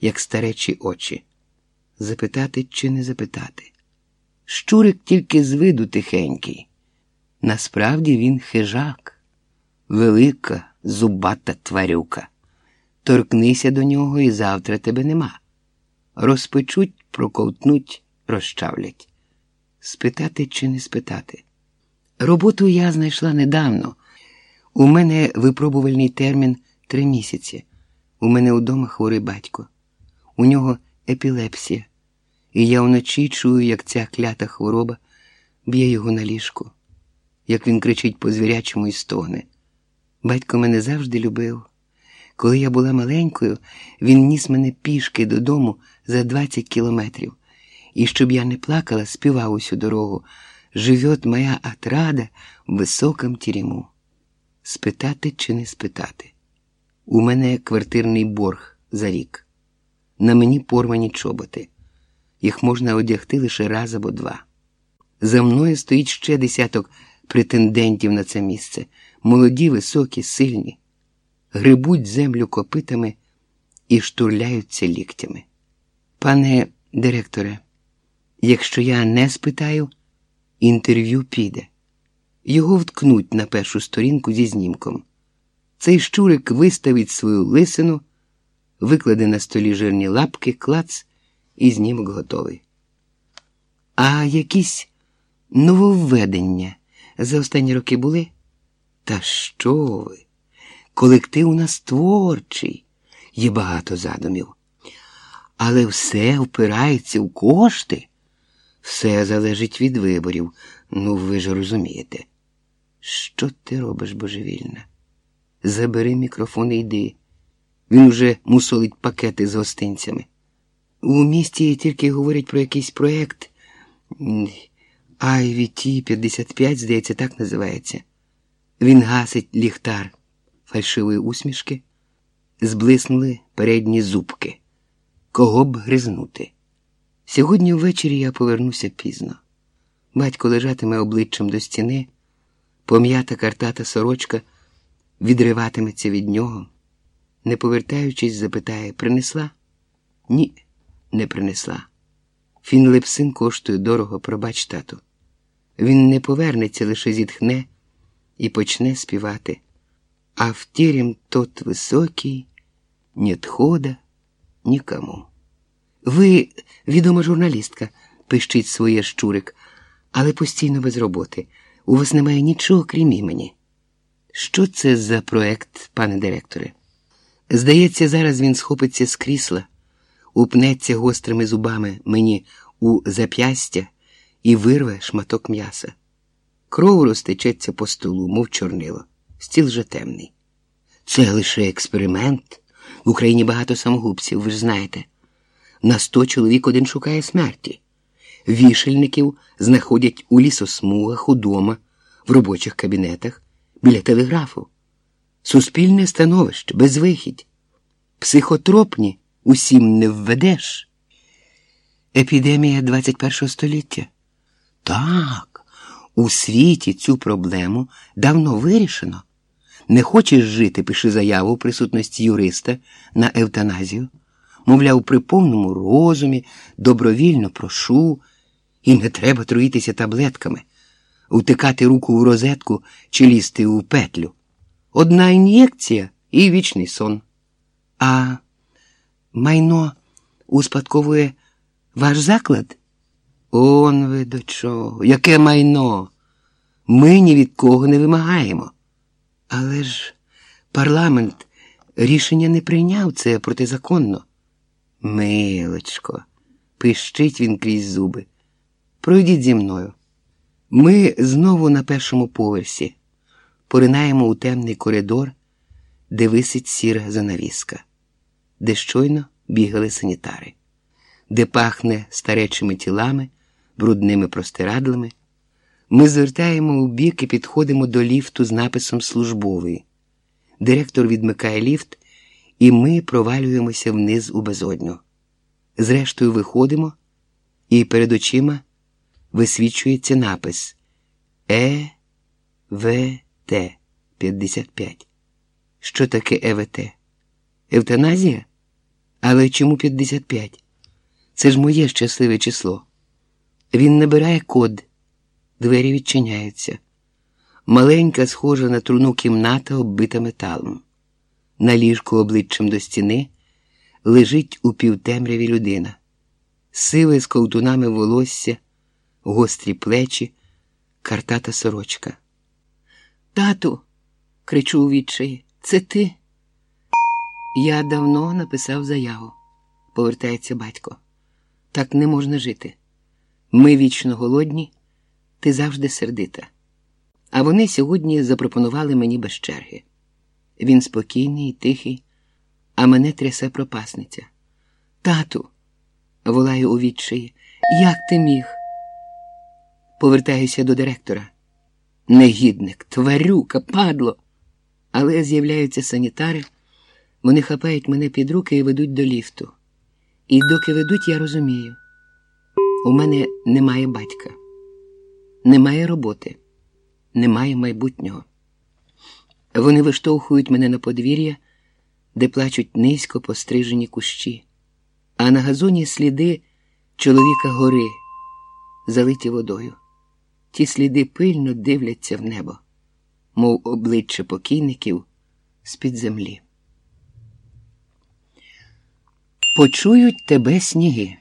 як старечі очі. Запитати чи не запитати? Щурик тільки з виду тихенький. Насправді він хижак, велика, зубата тварюка. Торкнися до нього і завтра тебе нема. Розпечуть, проковтнуть, розчавлять. Спитати чи не спитати? Роботу я знайшла недавно. У мене випробувальний термін три місяці. У мене вдома хворий батько. У нього епілепсія, і я вночі чую, як ця клята хвороба б'є його на ліжку, як він кричить по звірячому і стогне. Батько мене завжди любив. Коли я була маленькою, він ніс мене пішки додому за 20 кілометрів, і щоб я не плакала, співав усю дорогу. Живет моя отрада в високом тіріму. Спитати чи не спитати? У мене квартирний борг за рік. На мені порвані чоботи. Їх можна одягти лише раз або два. За мною стоїть ще десяток претендентів на це місце. Молоді, високі, сильні, грибуть землю копитами і штурляються ліктями. Пане директоре, якщо я не спитаю, інтерв'ю піде. Його вткнуть на першу сторінку зі знімком. Цей щурик виставить свою лисину, викладе на столі жирні лапки, клац, і знімок готовий. А якісь нововведення за останні роки були? Та що ви? Колектив у нас творчий, є багато задумів. Але все впирається в кошти, все залежить від виборів. Ну, ви ж розумієте. Що ти робиш божевільна? Забери мікрофон і йди. Він уже мусолить пакети з гостинцями. У місті тільки говорять про якийсь проєкт IVT 55, здається, так називається. Він гасить ліхтар фальшивої усмішки, зблиснули передні зубки. Кого б гризнути? Сьогодні ввечері я повернуся пізно. Батько лежатиме обличчям до стіни, пом'ята картата сорочка відриватиметься від нього. Не повертаючись, запитає принесла? Ні, не принесла. Фінлепсин коштує дорого, пробач, тату. Він не повернеться, лише зітхне і почне співати. А в терем тот високий, нет хода нікому. Ви відома журналістка, пищить своє щурик, але постійно без роботи. У вас немає нічого, крім імені. Що це за проект, пане директоре? Здається, зараз він схопиться з крісла, упнеться гострими зубами мені у зап'ястя і вирве шматок м'яса. Кров розтечеться по столу, мов чорнило. Стіл же темний. Це лише експеримент. В Україні багато самогубців, ви ж знаєте. На сто чоловік один шукає смерті. Вішельників знаходять у лісосмугах, удома, в робочих кабінетах, біля телеграфу. Суспільне становище, безвихідь. Психотропні усім не введеш. Епідемія 21 століття. Так, у світі цю проблему давно вирішено. Не хочеш жити, пиши заяву у присутності юриста на евтаназію. Мовляв, при повному розумі, добровільно прошу, і не треба труїтися таблетками, утикати руку в розетку чи лізти у петлю. Одна ін'єкція і вічний сон. А майно успадковує ваш заклад? Он ви до чого? Яке майно? Ми ні від кого не вимагаємо. Але ж парламент рішення не прийняв це протизаконно. Милочко, пищить він крізь зуби. Пройдіть зі мною. Ми знову на першому поверсі поринаємо у темний коридор, де висить сіра занавіска, де щойно бігали санітари, де пахне старечими тілами, брудними простирадлами. Ми звертаємо у бік і підходимо до ліфту з написом службовий. Директор відмикає ліфт, і ми провалюємося вниз у безодню. Зрештою, виходимо, і перед очима висвічується напис Е В Т 55. Що таке ЕВТ? Евтаназія? Але чому 55? Це ж моє щасливе число. Він набирає код, двері відчиняються. Маленька, схожа на труну кімната, оббита металом. На ліжку обличчям до стіни лежить у півтемряві людина, сиве з ковтунами волосся, гострі плечі, картата сорочка. Тату, кричу у відчаї, це ти? Я давно написав заяву, повертається батько. Так не можна жити. Ми вічно голодні, ти завжди сердита. А вони сьогодні запропонували мені без черги. Він спокійний і тихий, а мене трясе пропасниця. Тату, волаю у відчаї, як ти міг? Повертаюся до директора. Негідник, тварюка, падло. Але з'являються санітари, вони хапають мене під руки і ведуть до ліфту. І доки ведуть, я розумію, у мене немає батька, немає роботи, немає майбутнього. Вони виштовхують мене на подвір'я, де плачуть низько пострижені кущі, а на газоні сліди чоловіка гори, залиті водою. Ті сліди пильно дивляться в небо, мов обличчя покійників з-під землі. Почують тебе сніги.